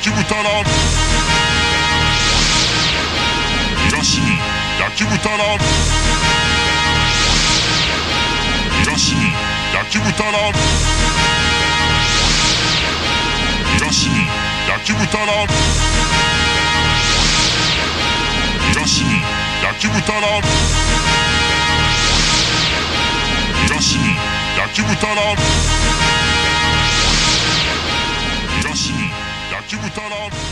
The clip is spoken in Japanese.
き豚ラーメン。東に焼き豚ラーメン。東に焼き豚ラーメン。東に焼き豚ラーメン。東に焼き豚ラーメン。東に焼き豚ラーメン。Stallone.